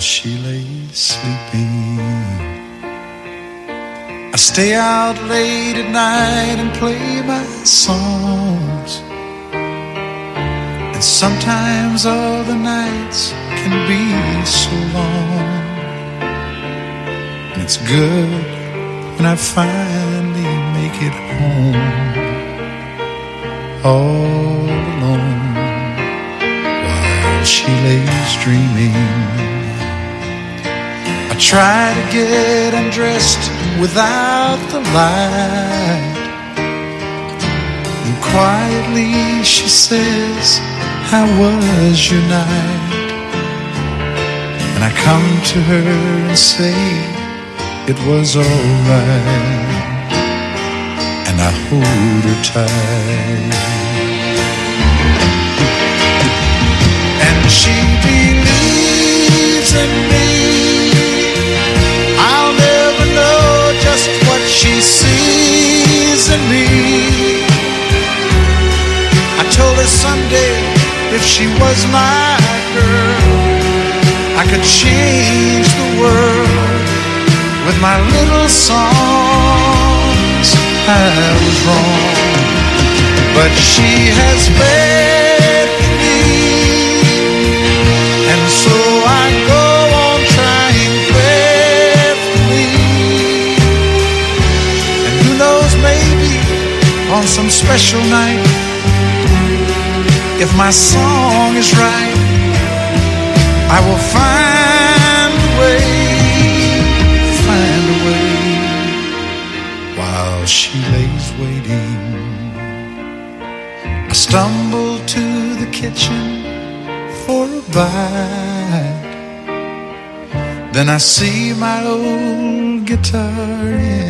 she lay sleeping. I stay out late at night and play my songs. And sometimes all the nights can be so long. And it's good when I finally make it home. All alone while she lays dreaming. Try to get undressed without the light. And quietly she says, How was your night? And I come to her and say, It was alright. And I hold her tight. And she me. I told her someday if she was my girl, I could change the world with my little songs. I was wrong, but she has faith special night, if my song is right, I will find a way, find a way while she lays waiting. I stumble to the kitchen for a bite. Then I see my old guitar in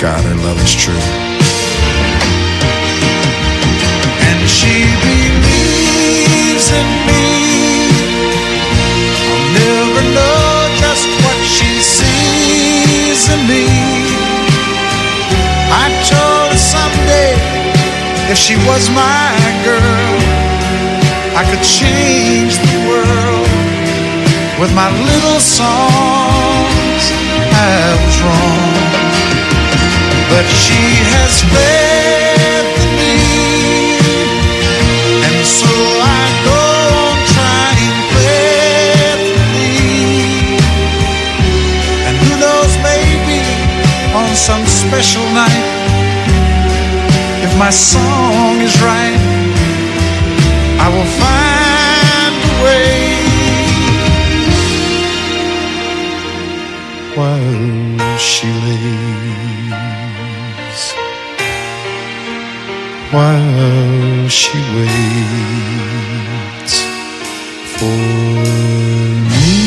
God, her love is true. And she believes in me. I'll never know just what she sees in me. I told her someday if she was my girl, I could change the world with my little songs. I was wrong, special night, if my song is right, I will find a way. While she lays, while she waits for me.